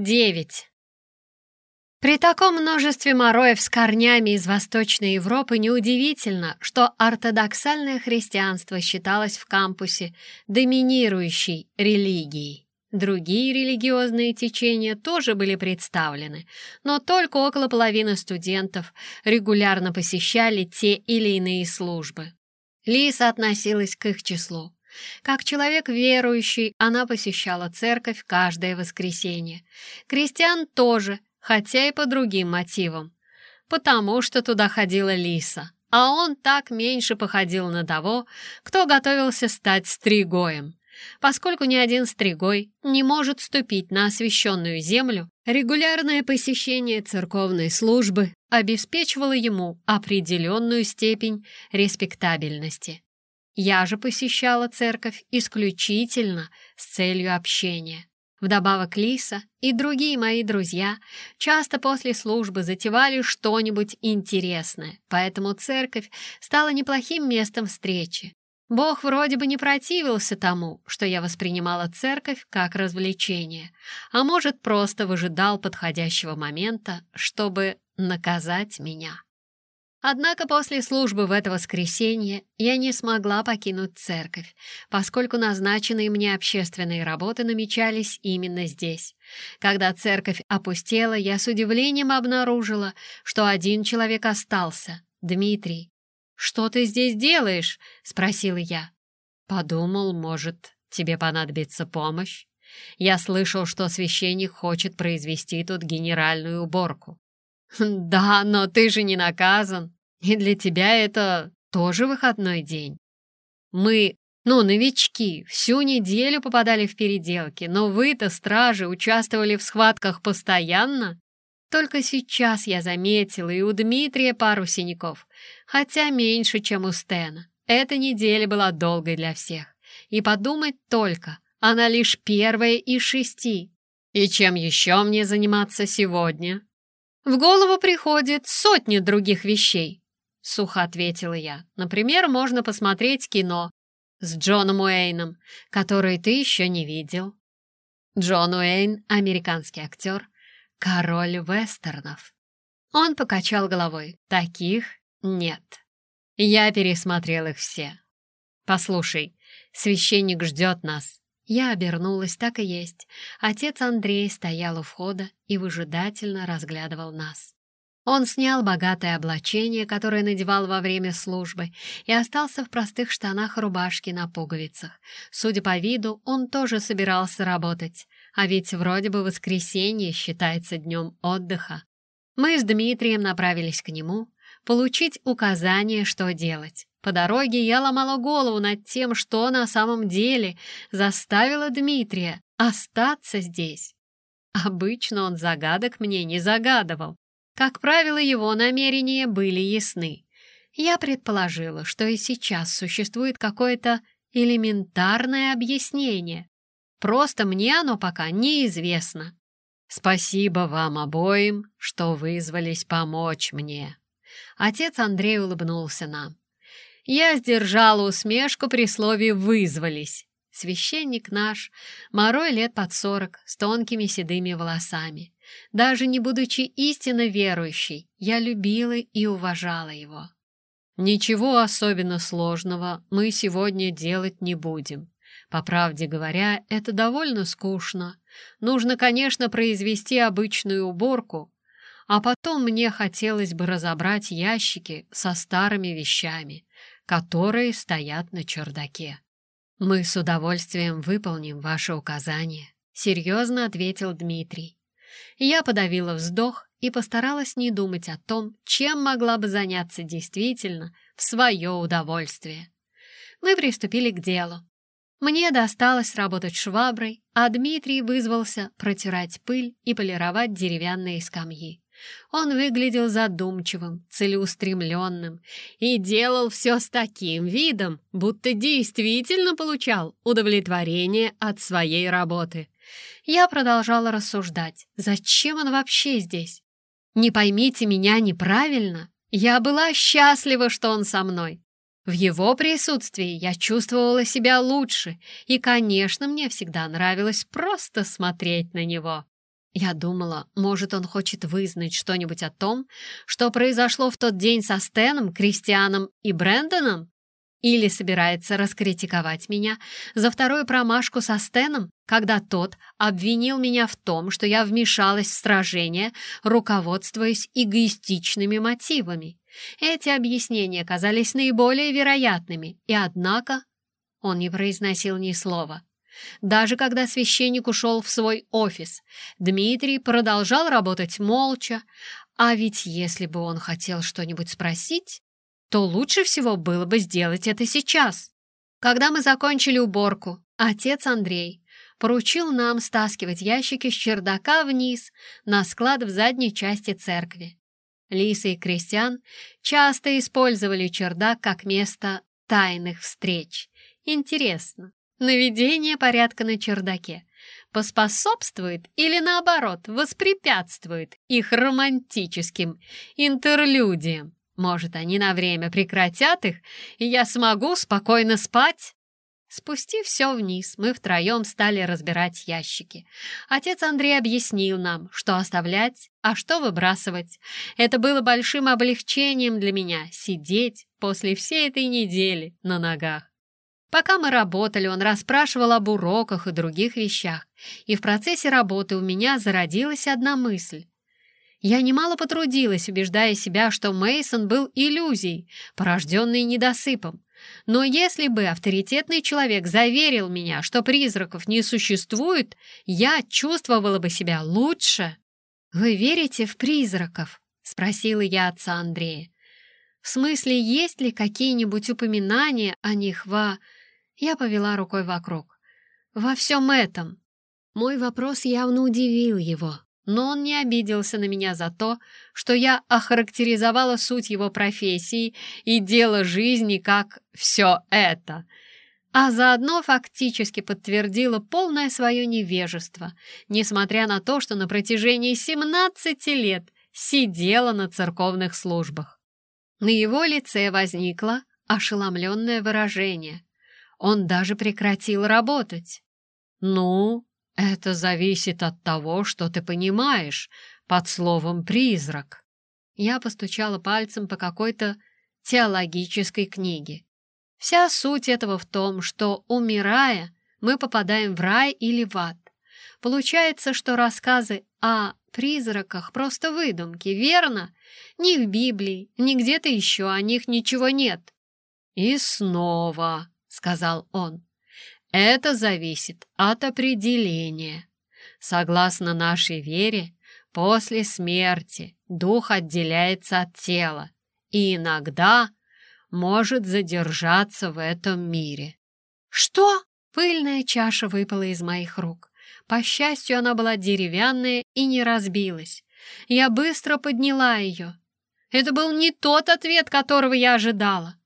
9. При таком множестве мороев с корнями из Восточной Европы неудивительно, что ортодоксальное христианство считалось в кампусе доминирующей религией. Другие религиозные течения тоже были представлены, но только около половины студентов регулярно посещали те или иные службы. Лиса относилась к их числу. Как человек верующий, она посещала церковь каждое воскресенье. Крестьян тоже, хотя и по другим мотивам. Потому что туда ходила Лиса, а он так меньше походил на того, кто готовился стать стригоем. Поскольку ни один стригой не может ступить на освященную землю, регулярное посещение церковной службы обеспечивало ему определенную степень респектабельности. Я же посещала церковь исключительно с целью общения. Вдобавок Лиса и другие мои друзья часто после службы затевали что-нибудь интересное, поэтому церковь стала неплохим местом встречи. Бог вроде бы не противился тому, что я воспринимала церковь как развлечение, а может, просто выжидал подходящего момента, чтобы наказать меня. Однако после службы в это воскресенье я не смогла покинуть церковь, поскольку назначенные мне общественные работы намечались именно здесь. Когда церковь опустела, я с удивлением обнаружила, что один человек остался — Дмитрий. «Что ты здесь делаешь?» — спросила я. «Подумал, может, тебе понадобится помощь? Я слышал, что священник хочет произвести тут генеральную уборку. «Да, но ты же не наказан, и для тебя это тоже выходной день. Мы, ну, новички, всю неделю попадали в переделки, но вы-то, стражи, участвовали в схватках постоянно. Только сейчас я заметила и у Дмитрия пару синяков, хотя меньше, чем у Стена. Эта неделя была долгой для всех. И подумать только, она лишь первая из шести. И чем еще мне заниматься сегодня? В голову приходит сотни других вещей. Сухо ответила я. Например, можно посмотреть кино с Джоном Уэйном, который ты еще не видел. Джон Уэйн — американский актер, король вестернов. Он покачал головой. Таких нет. Я пересмотрел их все. Послушай, священник ждет нас. Я обернулась, так и есть. Отец Андрей стоял у входа и выжидательно разглядывал нас. Он снял богатое облачение, которое надевал во время службы, и остался в простых штанах рубашки на пуговицах. Судя по виду, он тоже собирался работать, а ведь вроде бы воскресенье считается днем отдыха. Мы с Дмитрием направились к нему, получить указания, что делать. По дороге я ломала голову над тем, что на самом деле заставило Дмитрия остаться здесь. Обычно он загадок мне не загадывал. Как правило, его намерения были ясны. Я предположила, что и сейчас существует какое-то элементарное объяснение. Просто мне оно пока неизвестно. Спасибо вам обоим, что вызвались помочь мне. Отец Андрей улыбнулся нам. Я сдержала усмешку при слове «вызвались». Священник наш, морой лет под сорок, с тонкими седыми волосами. Даже не будучи истинно верующей, я любила и уважала его. Ничего особенно сложного мы сегодня делать не будем. По правде говоря, это довольно скучно. Нужно, конечно, произвести обычную уборку, а потом мне хотелось бы разобрать ящики со старыми вещами которые стоят на чердаке. «Мы с удовольствием выполним ваше указание», — серьезно ответил Дмитрий. Я подавила вздох и постаралась не думать о том, чем могла бы заняться действительно в свое удовольствие. Мы приступили к делу. Мне досталось работать шваброй, а Дмитрий вызвался протирать пыль и полировать деревянные скамьи. Он выглядел задумчивым, целеустремленным и делал все с таким видом, будто действительно получал удовлетворение от своей работы. Я продолжала рассуждать, зачем он вообще здесь? Не поймите меня неправильно, я была счастлива, что он со мной. В его присутствии я чувствовала себя лучше, и, конечно, мне всегда нравилось просто смотреть на него. Я думала, может, он хочет вызнать что-нибудь о том, что произошло в тот день со Стеном, Кристианом и Брэндоном? Или собирается раскритиковать меня за вторую промашку со Стеном, когда тот обвинил меня в том, что я вмешалась в сражение, руководствуясь эгоистичными мотивами. Эти объяснения казались наиболее вероятными, и однако он не произносил ни слова. Даже когда священник ушел в свой офис, Дмитрий продолжал работать молча, а ведь если бы он хотел что-нибудь спросить, то лучше всего было бы сделать это сейчас. Когда мы закончили уборку, отец Андрей поручил нам стаскивать ящики с чердака вниз на склад в задней части церкви. Лиса и Кристиан часто использовали чердак как место тайных встреч. Интересно, наведение порядка на чердаке поспособствует или, наоборот, воспрепятствует их романтическим интерлюдиям? Может, они на время прекратят их, и я смогу спокойно спать? Спустив все вниз, мы втроем стали разбирать ящики. Отец Андрей объяснил нам, что оставлять, а что выбрасывать. Это было большим облегчением для меня — сидеть после всей этой недели на ногах. Пока мы работали, он расспрашивал об уроках и других вещах, и в процессе работы у меня зародилась одна мысль. Я немало потрудилась, убеждая себя, что Мейсон был иллюзией, порожденной недосыпом. Но если бы авторитетный человек заверил меня, что призраков не существует, я чувствовала бы себя лучше. «Вы верите в призраков?» — спросила я отца Андрея. «В смысле, есть ли какие-нибудь упоминания о них во...» Я повела рукой вокруг. «Во всем этом». Мой вопрос явно удивил его но он не обиделся на меня за то, что я охарактеризовала суть его профессии и дело жизни как «все это», а заодно фактически подтвердила полное свое невежество, несмотря на то, что на протяжении 17 лет сидела на церковных службах. На его лице возникло ошеломленное выражение. Он даже прекратил работать. «Ну, это зависит от того, что ты понимаешь под словом «призрак». Я постучала пальцем по какой-то теологической книге. Вся суть этого в том, что, умирая, мы попадаем в рай или в ад. Получается, что рассказы о призраках просто выдумки, верно? Ни в Библии, ни где-то еще о них ничего нет. «И снова», — сказал он, это зависит от определения. Согласно нашей вере, после смерти дух отделяется от тела и иногда может задержаться в этом мире. Что? Пыльная чаша выпала из моих рук. По счастью, она была деревянная и не разбилась. Я быстро подняла ее. Это был не тот ответ, которого я ожидала.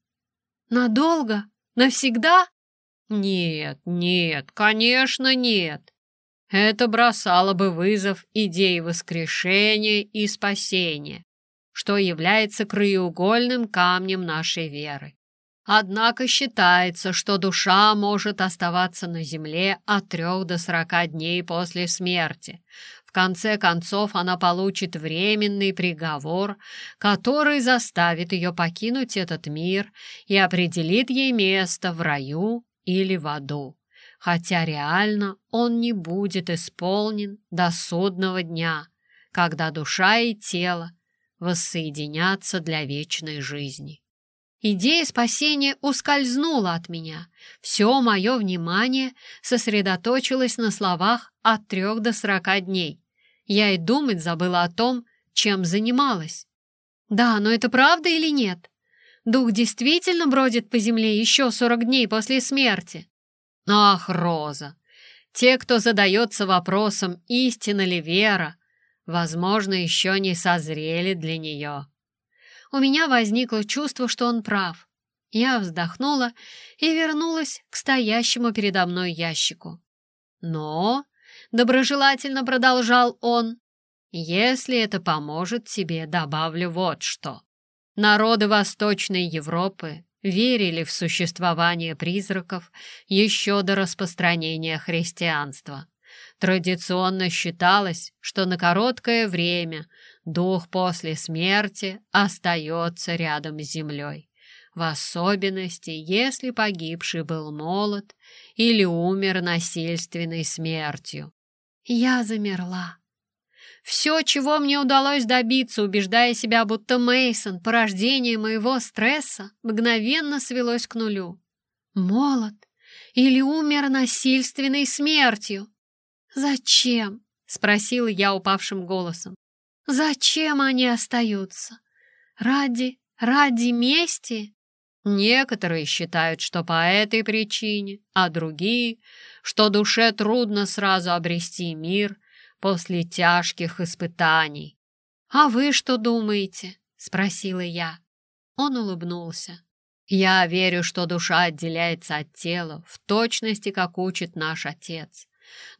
Надолго? Навсегда? Нет, нет, конечно нет. Это бросало бы вызов идее воскрешения и спасения, что является краеугольным камнем нашей веры. Однако считается, что душа может оставаться на земле от трех до сорока дней после смерти. В конце концов она получит временный приговор, который заставит ее покинуть этот мир и определит ей место в раю или в аду, хотя реально он не будет исполнен до судного дня, когда душа и тело воссоединятся для вечной жизни. Идея спасения ускользнула от меня. Все мое внимание сосредоточилось на словах от трех до сорока дней. Я и думать забыла о том, чем занималась. Да, но это правда или нет? Дух действительно бродит по земле еще сорок дней после смерти? Ах, Роза! Те, кто задается вопросом, истина ли вера, возможно, еще не созрели для нее. У меня возникло чувство, что он прав. Я вздохнула и вернулась к стоящему передо мной ящику. Но, доброжелательно продолжал он, если это поможет тебе, добавлю вот что. Народы Восточной Европы верили в существование призраков еще до распространения христианства. Традиционно считалось, что на короткое время дух после смерти остается рядом с землей, в особенности, если погибший был молод или умер насильственной смертью. Я замерла. Все, чего мне удалось добиться, убеждая себя, будто Мейсон порождение моего стресса, мгновенно свелось к нулю. Молод или умер насильственной смертью? «Зачем?» — спросила я упавшим голосом. «Зачем они остаются? Ради... ради мести?» Некоторые считают, что по этой причине, а другие, что душе трудно сразу обрести мир после тяжких испытаний. «А вы что думаете?» — спросила я. Он улыбнулся. «Я верю, что душа отделяется от тела в точности, как учит наш Отец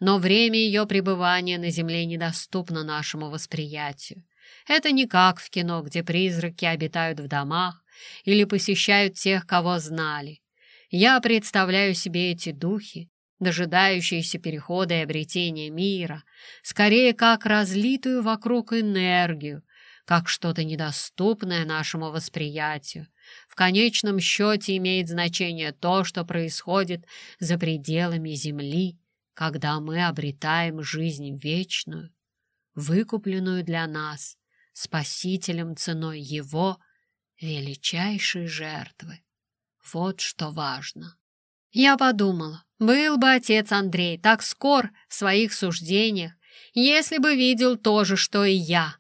но время ее пребывания на Земле недоступно нашему восприятию. Это не как в кино, где призраки обитают в домах или посещают тех, кого знали. Я представляю себе эти духи, дожидающиеся перехода и обретения мира, скорее как разлитую вокруг энергию, как что-то недоступное нашему восприятию. В конечном счете имеет значение то, что происходит за пределами Земли, когда мы обретаем жизнь вечную, выкупленную для нас Спасителем ценой Его величайшей жертвы. Вот что важно. Я подумала, был бы отец Андрей так скор в своих суждениях, если бы видел то же, что и я.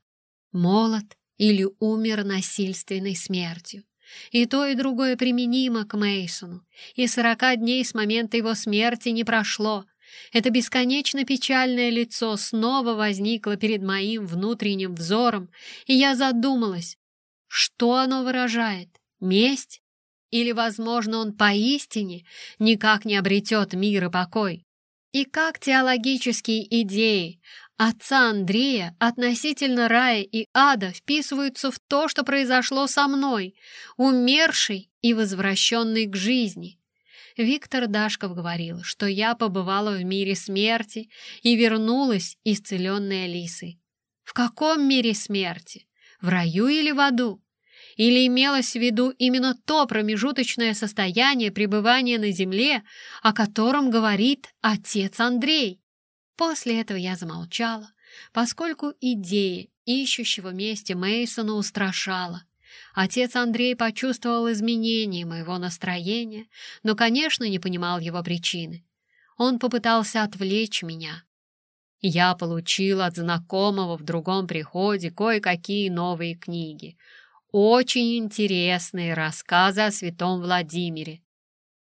Молод или умер насильственной смертью. И то, и другое применимо к Мейсону. И сорока дней с момента его смерти не прошло, это бесконечно печальное лицо снова возникло перед моим внутренним взором, и я задумалась, что оно выражает? Месть? Или, возможно, он поистине никак не обретет мир и покой? И как теологические идеи отца Андрея относительно рая и ада вписываются в то, что произошло со мной, умерший и возвращенный к жизни? Виктор Дашков говорил, что я побывала в мире смерти и вернулась исцеленной Алисой. В каком мире смерти? В раю или в аду? Или имелось в виду именно то промежуточное состояние пребывания на земле, о котором говорит отец Андрей? После этого я замолчала, поскольку идея ищущего вместе Мейсона устрашала. Отец Андрей почувствовал изменение моего настроения, но, конечно, не понимал его причины. Он попытался отвлечь меня. Я получил от знакомого в другом приходе кое-какие новые книги. Очень интересные рассказы о святом Владимире.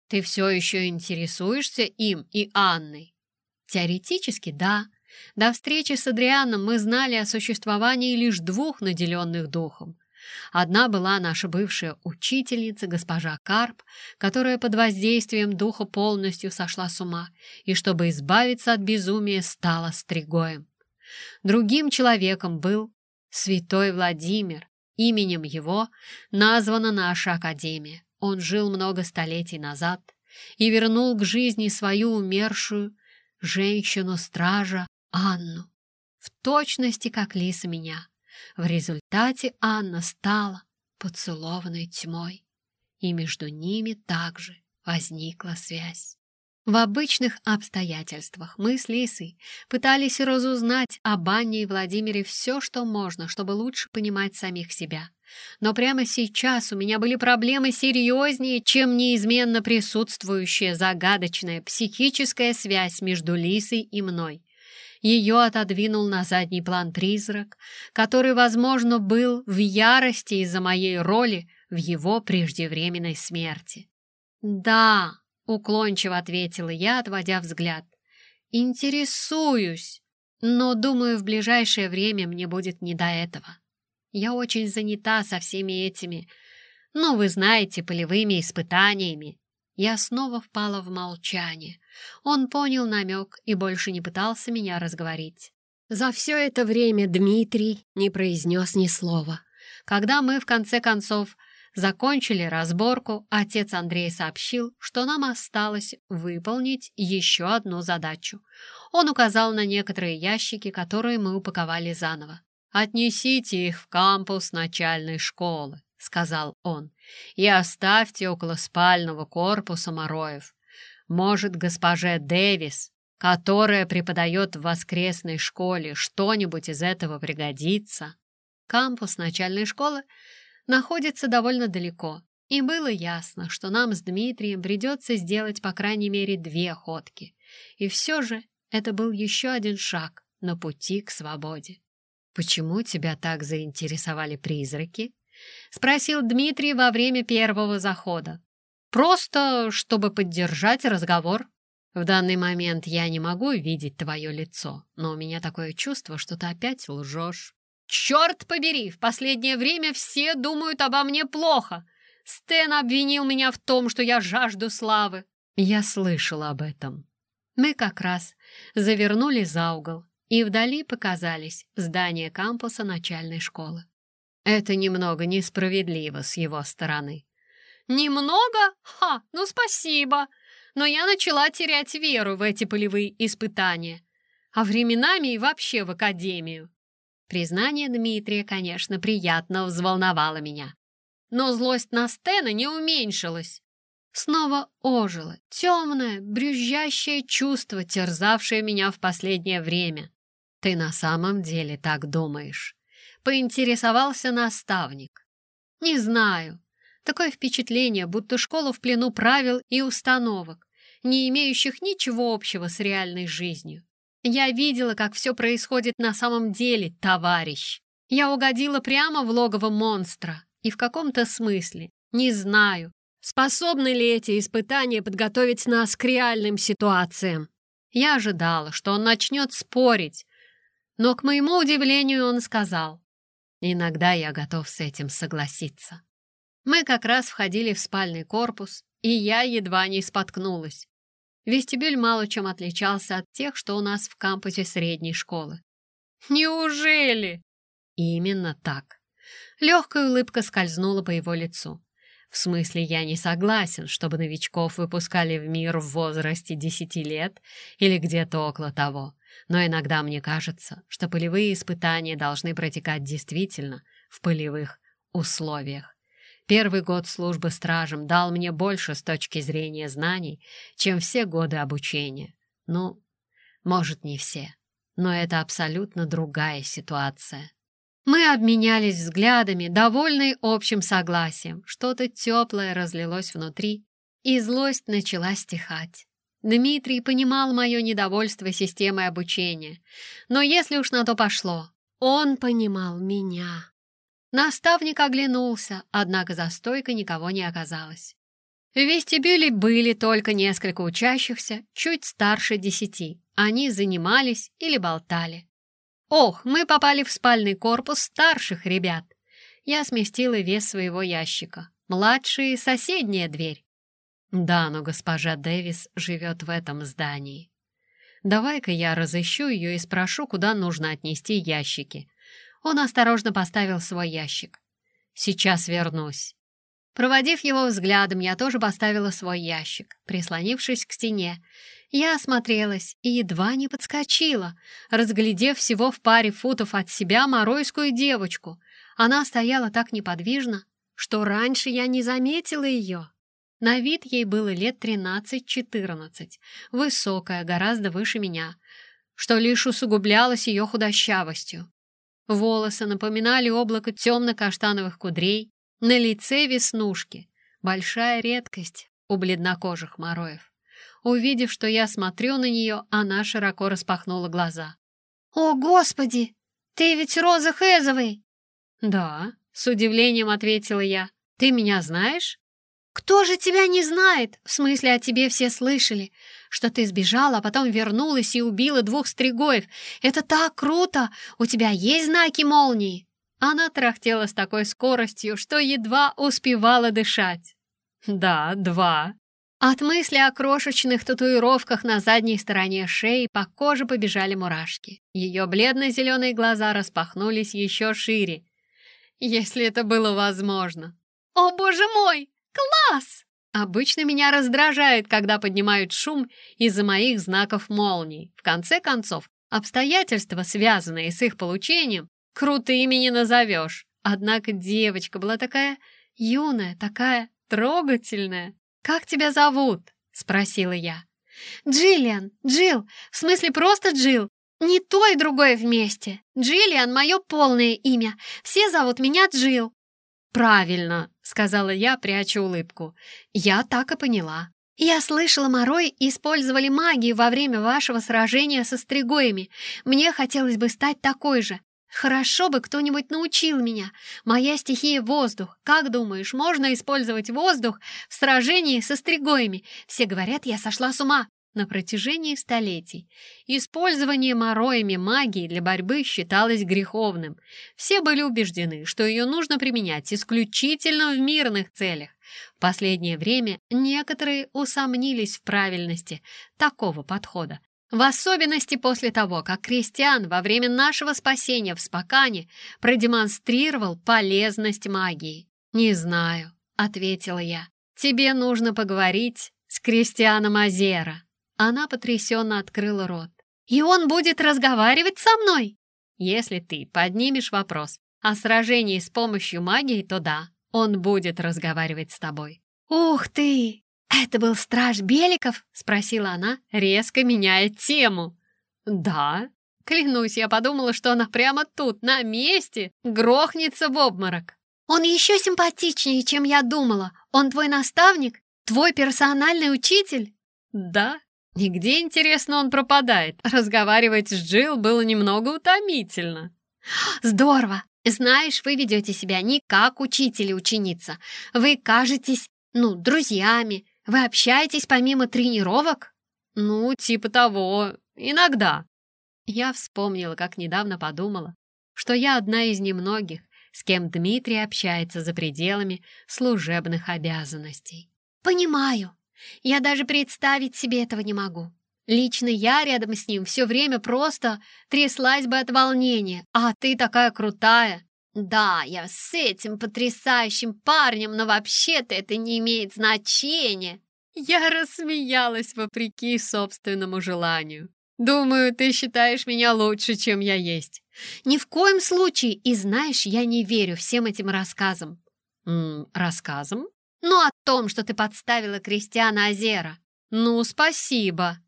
Ты все еще интересуешься им и Анной? Теоретически, да. До встречи с Адрианом мы знали о существовании лишь двух наделенных духом Одна была наша бывшая учительница, госпожа Карп, которая под воздействием духа полностью сошла с ума и, чтобы избавиться от безумия, стала стригоем. Другим человеком был святой Владимир. Именем его названа наша академия. Он жил много столетий назад и вернул к жизни свою умершую женщину-стража Анну, в точности как Лиса меня. В результате Анна стала поцелованной тьмой, и между ними также возникла связь. В обычных обстоятельствах мы с Лисой пытались разузнать об Анне и Владимире все, что можно, чтобы лучше понимать самих себя. Но прямо сейчас у меня были проблемы серьезнее, чем неизменно присутствующая загадочная психическая связь между Лисой и мной. Ее отодвинул на задний план призрак, который, возможно, был в ярости из-за моей роли в его преждевременной смерти. «Да», — уклончиво ответила я, отводя взгляд, — «интересуюсь, но, думаю, в ближайшее время мне будет не до этого. Я очень занята со всеми этими, ну, вы знаете, полевыми испытаниями, я снова впала в молчание. Он понял намек и больше не пытался меня разговорить. За все это время Дмитрий не произнес ни слова. Когда мы, в конце концов, Закончили разборку, отец Андрей сообщил, что нам осталось выполнить еще одну задачу. Он указал на некоторые ящики, которые мы упаковали заново. «Отнесите их в кампус начальной школы», — сказал он, «и оставьте около спального корпуса Мороев. Может, госпоже Дэвис, которая преподает в воскресной школе, что-нибудь из этого пригодится?» Кампус начальной школы находится довольно далеко, и было ясно, что нам с Дмитрием придется сделать по крайней мере две ходки. И все же это был еще один шаг на пути к свободе. «Почему тебя так заинтересовали призраки?» — спросил Дмитрий во время первого захода. «Просто, чтобы поддержать разговор. В данный момент я не могу видеть твое лицо, но у меня такое чувство, что ты опять лжешь». «Черт побери, в последнее время все думают обо мне плохо. Стэн обвинил меня в том, что я жажду славы». Я слышала об этом. Мы как раз завернули за угол, и вдали показались здания кампуса начальной школы. Это немного несправедливо с его стороны. «Немного? Ха, ну спасибо! Но я начала терять веру в эти полевые испытания, а временами и вообще в академию. Признание Дмитрия, конечно, приятно взволновало меня. Но злость на Стена не уменьшилась. Снова ожило темное, брюзжащее чувство, терзавшее меня в последнее время. «Ты на самом деле так думаешь?» — поинтересовался наставник. «Не знаю. Такое впечатление, будто школа в плену правил и установок, не имеющих ничего общего с реальной жизнью. Я видела, как все происходит на самом деле, товарищ. Я угодила прямо в логово монстра. И в каком-то смысле, не знаю, способны ли эти испытания подготовить нас к реальным ситуациям. Я ожидала, что он начнет спорить, но, к моему удивлению, он сказал, «Иногда я готов с этим согласиться». Мы как раз входили в спальный корпус, и я едва не споткнулась. Вестибюль мало чем отличался от тех, что у нас в кампусе средней школы. «Неужели?» «Именно так». Легкая улыбка скользнула по его лицу. В смысле, я не согласен, чтобы новичков выпускали в мир в возрасте десяти лет или где-то около того. Но иногда мне кажется, что полевые испытания должны протекать действительно в полевых условиях. Первый год службы стражем дал мне больше с точки зрения знаний, чем все годы обучения. Ну, может, не все, но это абсолютно другая ситуация. Мы обменялись взглядами, довольные общим согласием. Что-то теплое разлилось внутри, и злость начала стихать. Дмитрий понимал мое недовольство системой обучения, но если уж на то пошло, он понимал меня. Наставник оглянулся, однако за стойкой никого не оказалось. В вестибюле были только несколько учащихся, чуть старше десяти. Они занимались или болтали. «Ох, мы попали в спальный корпус старших ребят!» Я сместила вес своего ящика. «Младшие — соседняя дверь». «Да, но госпожа Дэвис живет в этом здании. Давай-ка я разыщу ее и спрошу, куда нужно отнести ящики. Он осторожно поставил свой ящик. «Сейчас вернусь». Проводив его взглядом, я тоже поставила свой ящик, прислонившись к стене. Я осмотрелась и едва не подскочила, разглядев всего в паре футов от себя моройскую девочку. Она стояла так неподвижно, что раньше я не заметила ее. На вид ей было лет тринадцать-четырнадцать, высокая, гораздо выше меня, что лишь усугублялось ее худощавостью. Волосы напоминали облако темно-каштановых кудрей, на лице веснушки. Большая редкость у бледнокожих мороев. Увидев, что я смотрю на нее, она широко распахнула глаза. «О, Господи! Ты ведь Роза Хэзовой!» «Да», — с удивлением ответила я. «Ты меня знаешь?» «Кто же тебя не знает? В смысле, о тебе все слышали что ты сбежала, а потом вернулась и убила двух стригоев. Это так круто! У тебя есть знаки молнии?» Она трахтела с такой скоростью, что едва успевала дышать. «Да, два». От мысли о крошечных татуировках на задней стороне шеи по коже побежали мурашки. Ее бледно-зеленые глаза распахнулись еще шире. Если это было возможно. О, боже мой! Класс! Обычно меня раздражает, когда поднимают шум из-за моих знаков молний. В конце концов, обстоятельства, связанные с их получением, крутыми не назовешь. Однако девочка была такая юная, такая трогательная. «Как тебя зовут?» — спросила я. «Джиллиан, Джилл, в смысле просто Джилл. Не то и другое вместе. Джиллиан — мое полное имя. Все зовут меня Джилл». «Правильно», — сказала я, пряча улыбку. «Я так и поняла». «Я слышала, Морой использовали магию во время вашего сражения со стригоями. Мне хотелось бы стать такой же. Хорошо бы кто-нибудь научил меня. Моя стихия — воздух. Как думаешь, можно использовать воздух в сражении со стригоями? Все говорят, я сошла с ума. На протяжении столетий использование мороями магии для борьбы считалось греховным. Все были убеждены, что ее нужно применять исключительно в мирных целях. В последнее время некоторые усомнились в правильности такого подхода. В особенности после того, как Кристиан во время нашего спасения в Спокане продемонстрировал полезность магии. «Не знаю», — ответила я. «Тебе нужно поговорить с Кристианом Азера». Она потрясенно открыла рот. «И он будет разговаривать со мной?» «Если ты поднимешь вопрос о сражении с помощью магии, то да, он будет разговаривать с тобой». «Ух ты! Это был страж Беликов?» — спросила она, резко меняя тему. «Да». Клянусь, я подумала, что она прямо тут, на месте, грохнется в обморок. «Он еще симпатичнее, чем я думала. Он твой наставник? Твой персональный учитель?» «Да», Нигде, интересно, он пропадает. Разговаривать с Джилл было немного утомительно. Здорово! Знаешь, вы ведете себя не как учитель и ученица. Вы кажетесь, ну, друзьями. Вы общаетесь помимо тренировок? Ну, типа того. Иногда. Я вспомнила, как недавно подумала, что я одна из немногих, с кем Дмитрий общается за пределами служебных обязанностей. «Понимаю», я даже представить себе этого не могу. Лично я рядом с ним все время просто тряслась бы от волнения. А ты такая крутая. Да, я с этим потрясающим парнем, но вообще-то это не имеет значения. Я рассмеялась вопреки собственному желанию. Думаю, ты считаешь меня лучше, чем я есть. Ни в коем случае, и знаешь, я не верю всем этим рассказам. М рассказам? Ну, о том, что ты подставила Кристиана Азера. Ну, спасибо.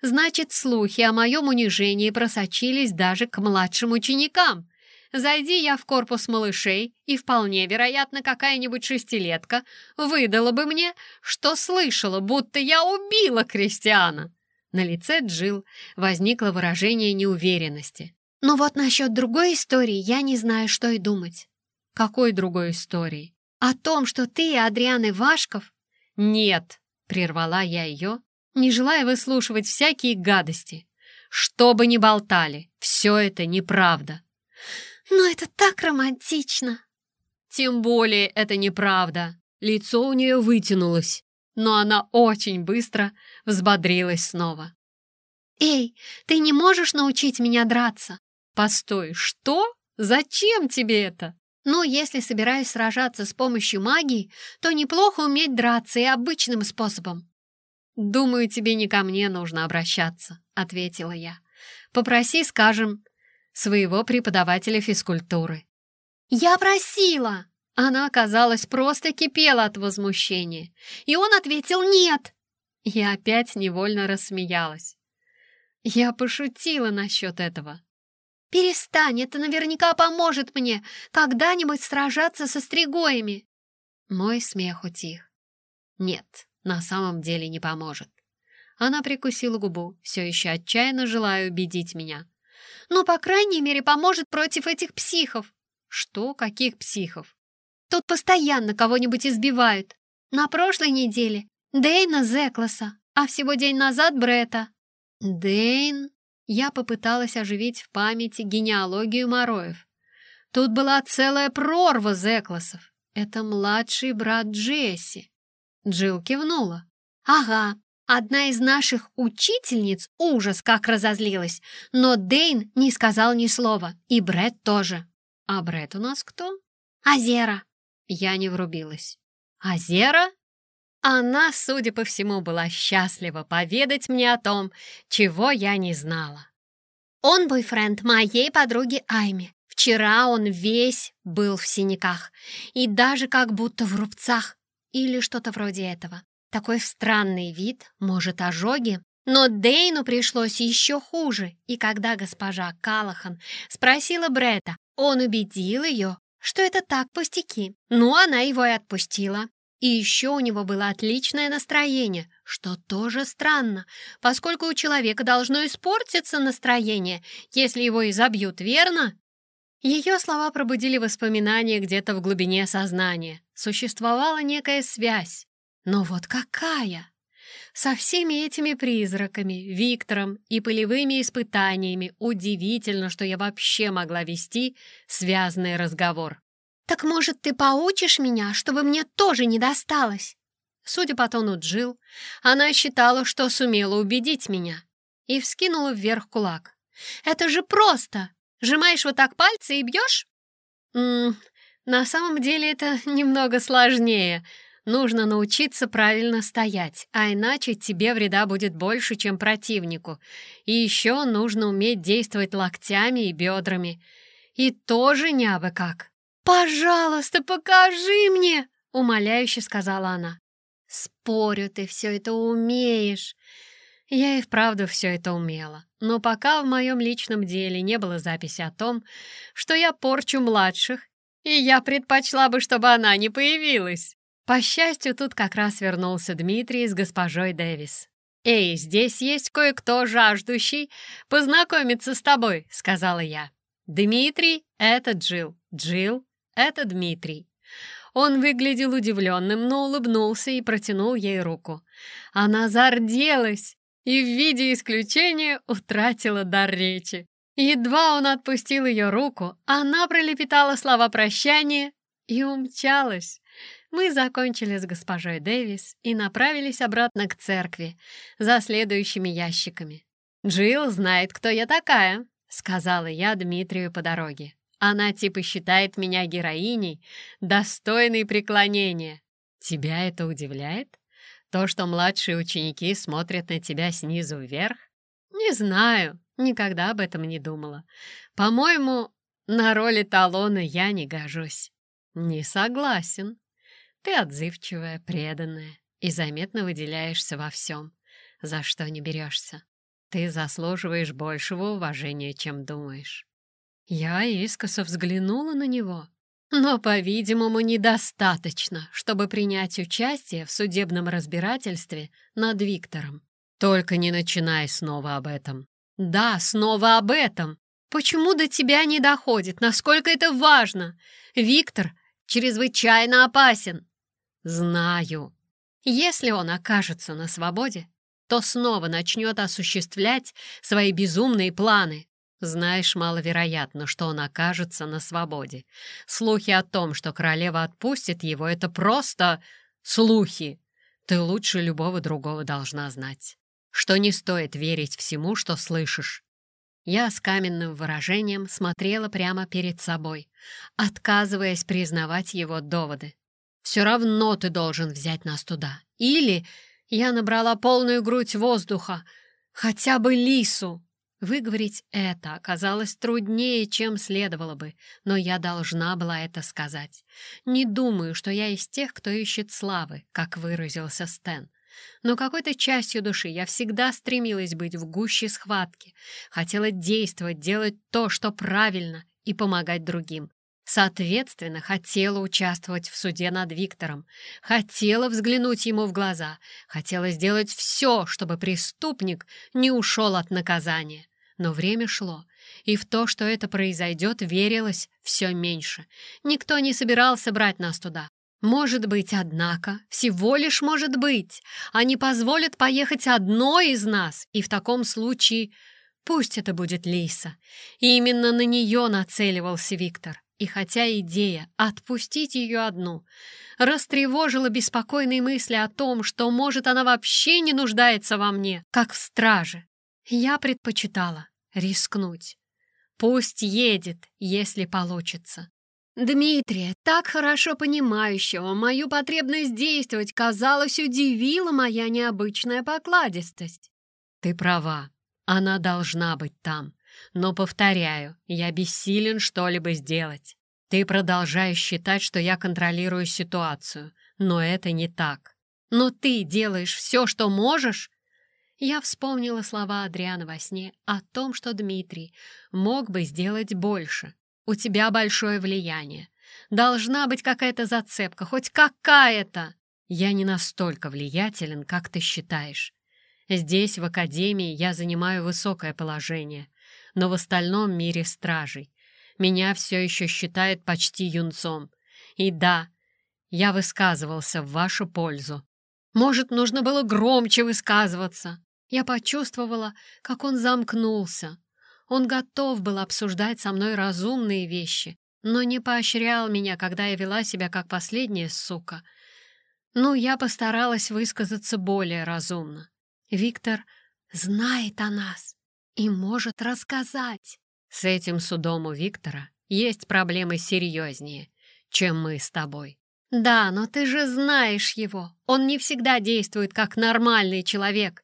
Значит, слухи о моем унижении просочились даже к младшим ученикам. Зайди я в корпус малышей, и вполне вероятно, какая-нибудь шестилетка выдала бы мне, что слышала, будто я убила Кристиана. На лице Джил возникло выражение неуверенности. «Но вот насчет другой истории я не знаю, что и думать». «Какой другой истории?» О том, что ты Адриан Ивашков? Нет, прервала я ее, не желая выслушивать всякие гадости. Что бы ни болтали, все это неправда. Но это так романтично. Тем более это неправда. Лицо у нее вытянулось, но она очень быстро взбодрилась снова. «Эй, ты не можешь научить меня драться?» «Постой, что? Зачем тебе это?» Но если собираюсь сражаться с помощью магии, то неплохо уметь драться и обычным способом. «Думаю, тебе не ко мне нужно обращаться», — ответила я. «Попроси, скажем, своего преподавателя физкультуры». «Я просила!» Она, казалось, просто кипела от возмущения. И он ответил «нет». Я опять невольно рассмеялась. Я пошутила насчет этого. «Перестань, это наверняка поможет мне когда-нибудь сражаться со стригоями!» Мой смех утих. «Нет, на самом деле не поможет». Она прикусила губу, все еще отчаянно желая убедить меня. «Ну, по крайней мере, поможет против этих психов». «Что? Каких психов?» «Тут постоянно кого-нибудь избивают. На прошлой неделе Дэйна Зекласа, а всего день назад Брета». «Дэйн?» Я попыталась оживить в памяти генеалогию Мороев. Тут была целая прорва Зеклосов. Это младший брат Джесси. Джилл кивнула. «Ага, одна из наших учительниц ужас как разозлилась, но Дейн не сказал ни слова, и Бред тоже». «А Бред у нас кто?» «Азера». Я не врубилась. А Зера? Она, судя по всему, была счастлива поведать мне о том, чего я не знала. Он бойфренд моей подруги Айми. Вчера он весь был в синяках и даже как будто в рубцах или что-то вроде этого. Такой странный вид, может, ожоги. Но Дейну пришлось еще хуже, и когда госпожа Калахан спросила Бретта, он убедил ее, что это так пустяки. Ну, она его и отпустила. И еще у него было отличное настроение, что тоже странно, поскольку у человека должно испортиться настроение, если его изобьют, верно? Ее слова пробудили воспоминания где-то в глубине сознания. Существовала некая связь. Но вот какая? Со всеми этими призраками, Виктором и полевыми испытаниями удивительно, что я вообще могла вести связанный разговор. «Так, может, ты поучишь меня, чтобы мне тоже не досталось?» Судя по тону Джил, она считала, что сумела убедить меня, и вскинула вверх кулак. «Это же просто! Сжимаешь вот так пальцы и бьешь?» «Ммм, на самом деле это немного сложнее. Нужно научиться правильно стоять, а иначе тебе вреда будет больше, чем противнику. И еще нужно уметь действовать локтями и бедрами. И тоже не абы как». «Пожалуйста, покажи мне!» — умоляюще сказала она. «Спорю, ты все это умеешь!» Я и вправду все это умела, но пока в моем личном деле не было записи о том, что я порчу младших, и я предпочла бы, чтобы она не появилась. По счастью, тут как раз вернулся Дмитрий с госпожой Дэвис. «Эй, здесь есть кое-кто жаждущий познакомиться с тобой», — сказала я. «Дмитрий — это Джил, Джил — это Дмитрий». Он выглядел удивленным, но улыбнулся и протянул ей руку. Она зарделась и в виде исключения утратила дар речи. Едва он отпустил ее руку, она пролепетала слова прощания и умчалась. Мы закончили с госпожой Дэвис и направились обратно к церкви за следующими ящиками. «Джилл знает, кто я такая», — сказала я Дмитрию по дороге. «Она типа считает меня героиней, достойной преклонения. Тебя это удивляет?» То, что младшие ученики смотрят на тебя снизу вверх? Не знаю, никогда об этом не думала. По-моему, на роли талона я не гожусь. Не согласен. Ты отзывчивая, преданная и заметно выделяешься во всем, за что не берешься. Ты заслуживаешь большего уважения, чем думаешь. Я искоса взглянула на него, но, по-видимому, недостаточно, чтобы принять участие в судебном разбирательстве над Виктором. Только не начинай снова об этом. Да, снова об этом. Почему до тебя не доходит, насколько это важно? Виктор чрезвычайно опасен. Знаю. Если он окажется на свободе, то снова начнет осуществлять свои безумные планы. Знаешь, маловероятно, что он окажется на свободе. Слухи о том, что королева отпустит его, это просто слухи. Ты лучше любого другого должна знать, что не стоит верить всему, что слышишь. Я с каменным выражением смотрела прямо перед собой, отказываясь признавать его доводы. «Все равно ты должен взять нас туда. Или...» Я набрала полную грудь воздуха. «Хотя бы лису!» Выговорить это оказалось труднее, чем следовало бы, но я должна была это сказать. Не думаю, что я из тех, кто ищет славы, как выразился Стэн. Но какой-то частью души я всегда стремилась быть в гуще схватки, хотела действовать, делать то, что правильно, и помогать другим. Соответственно, хотела участвовать в суде над Виктором, хотела взглянуть ему в глаза, хотела сделать все, чтобы преступник не ушел от наказания. Но время шло, и в то, что это произойдет, верилось все меньше. Никто не собирался брать нас туда. Может быть, однако, всего лишь может быть, они позволят поехать одной из нас, и в таком случае пусть это будет Лиса. И именно на нее нацеливался Виктор. И хотя идея отпустить ее одну растревожила беспокойные мысли о том, что, может, она вообще не нуждается во мне, как в страже, я предпочитала рискнуть. Пусть едет, если получится. Дмитрия, так хорошо понимающего мою потребность действовать, казалось, удивила моя необычная покладистость. Ты права, она должна быть там. Но, повторяю, я бессилен что-либо сделать. Ты продолжаешь считать, что я контролирую ситуацию, но это не так. Но ты делаешь все, что можешь? Я вспомнила слова Адриана во сне о том, что Дмитрий мог бы сделать больше. У тебя большое влияние. Должна быть какая-то зацепка, хоть какая-то. Я не настолько влиятелен, как ты считаешь. Здесь, в Академии, я занимаю высокое положение, но в остальном мире стражей. Меня все еще считают почти юнцом. И да, я высказывался в вашу пользу. Может, нужно было громче высказываться. Я почувствовала, как он замкнулся. Он готов был обсуждать со мной разумные вещи, но не поощрял меня, когда я вела себя как последняя сука. Ну, я постаралась высказаться более разумно. Виктор знает о нас и может рассказать. С этим судом у Виктора есть проблемы серьезнее, чем мы с тобой. Да, но ты же знаешь его. Он не всегда действует как нормальный человек.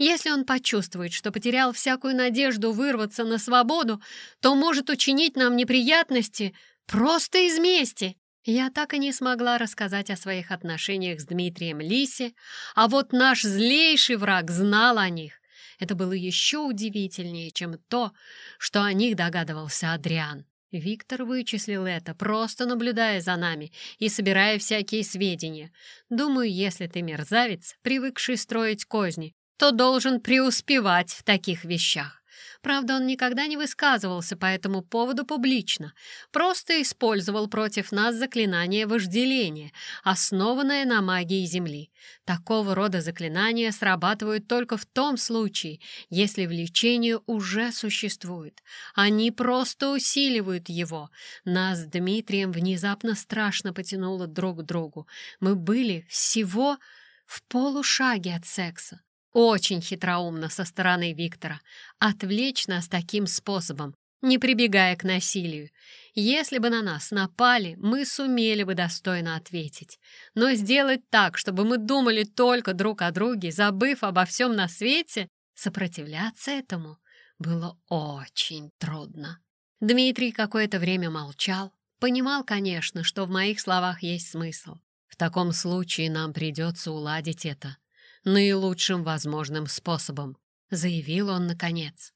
Если он почувствует, что потерял всякую надежду вырваться на свободу, то может учинить нам неприятности просто из мести. Я так и не смогла рассказать о своих отношениях с Дмитрием Лисе, а вот наш злейший враг знал о них. Это было еще удивительнее, чем то, что о них догадывался Адриан. Виктор вычислил это, просто наблюдая за нами и собирая всякие сведения. Думаю, если ты мерзавец, привыкший строить козни, то должен преуспевать в таких вещах. Правда, он никогда не высказывался по этому поводу публично, просто использовал против нас заклинание вожделения, основанное на магии Земли. Такого рода заклинания срабатывают только в том случае, если влечение уже существует. Они просто усиливают его. Нас с Дмитрием внезапно страшно потянуло друг к другу. Мы были всего в полушаге от секса. Очень хитроумно со стороны Виктора отвлечь нас таким способом, не прибегая к насилию. Если бы на нас напали, мы сумели бы достойно ответить. Но сделать так, чтобы мы думали только друг о друге, забыв обо всем на свете, сопротивляться этому было очень трудно. Дмитрий какое-то время молчал, понимал, конечно, что в моих словах есть смысл. В таком случае нам придется уладить это наилучшим возможным способом, заявил он наконец.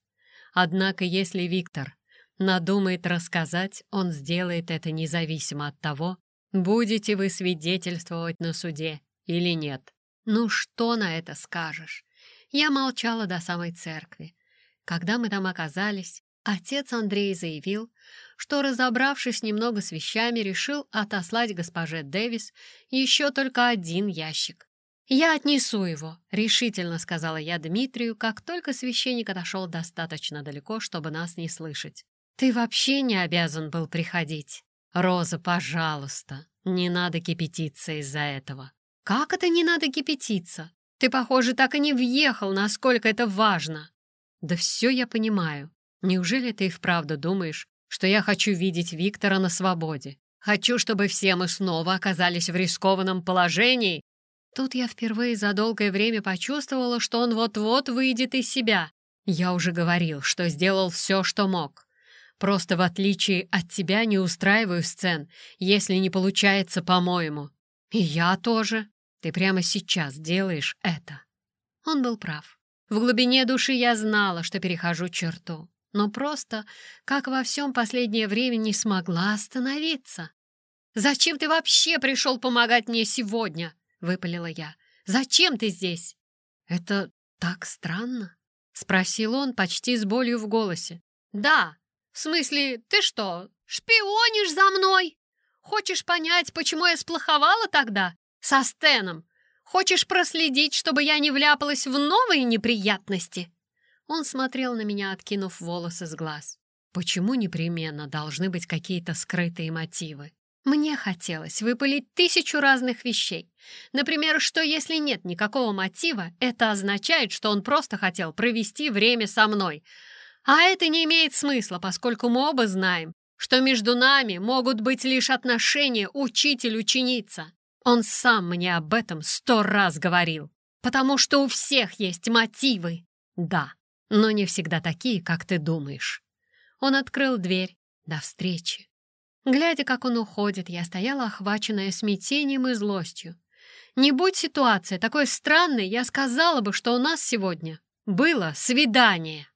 Однако если Виктор надумает рассказать, он сделает это независимо от того, будете вы свидетельствовать на суде или нет. Ну что на это скажешь? Я молчала до самой церкви. Когда мы там оказались, отец Андрей заявил, что, разобравшись немного с вещами, решил отослать госпоже Дэвис еще только один ящик. «Я отнесу его», — решительно сказала я Дмитрию, как только священник отошел достаточно далеко, чтобы нас не слышать. «Ты вообще не обязан был приходить. Роза, пожалуйста, не надо кипятиться из-за этого». «Как это не надо кипятиться? Ты, похоже, так и не въехал, насколько это важно». «Да все я понимаю. Неужели ты и вправду думаешь, что я хочу видеть Виктора на свободе? Хочу, чтобы все мы снова оказались в рискованном положении Тут я впервые за долгое время почувствовала, что он вот-вот выйдет из себя. Я уже говорил, что сделал все, что мог. Просто в отличие от тебя не устраиваю сцен, если не получается по-моему. И я тоже. Ты прямо сейчас делаешь это. Он был прав. В глубине души я знала, что перехожу черту, но просто, как во всем последнее время, не смогла остановиться. «Зачем ты вообще пришел помогать мне сегодня?» Выпалила я. «Зачем ты здесь?» «Это так странно?» — спросил он почти с болью в голосе. «Да, в смысле, ты что, шпионишь за мной? Хочешь понять, почему я сплоховала тогда? Со Стеном? Хочешь проследить, чтобы я не вляпалась в новые неприятности?» Он смотрел на меня, откинув волосы с глаз. «Почему непременно должны быть какие-то скрытые мотивы?» Мне хотелось выпалить тысячу разных вещей. Например, что если нет никакого мотива, это означает, что он просто хотел провести время со мной. А это не имеет смысла, поскольку мы оба знаем, что между нами могут быть лишь отношения учитель-ученица. Он сам мне об этом сто раз говорил. Потому что у всех есть мотивы. Да, но не всегда такие, как ты думаешь. Он открыл дверь. До встречи. Глядя, как он уходит, я стояла охваченная смятением и злостью. Не будь ситуация такой странной, я сказала бы, что у нас сегодня было свидание.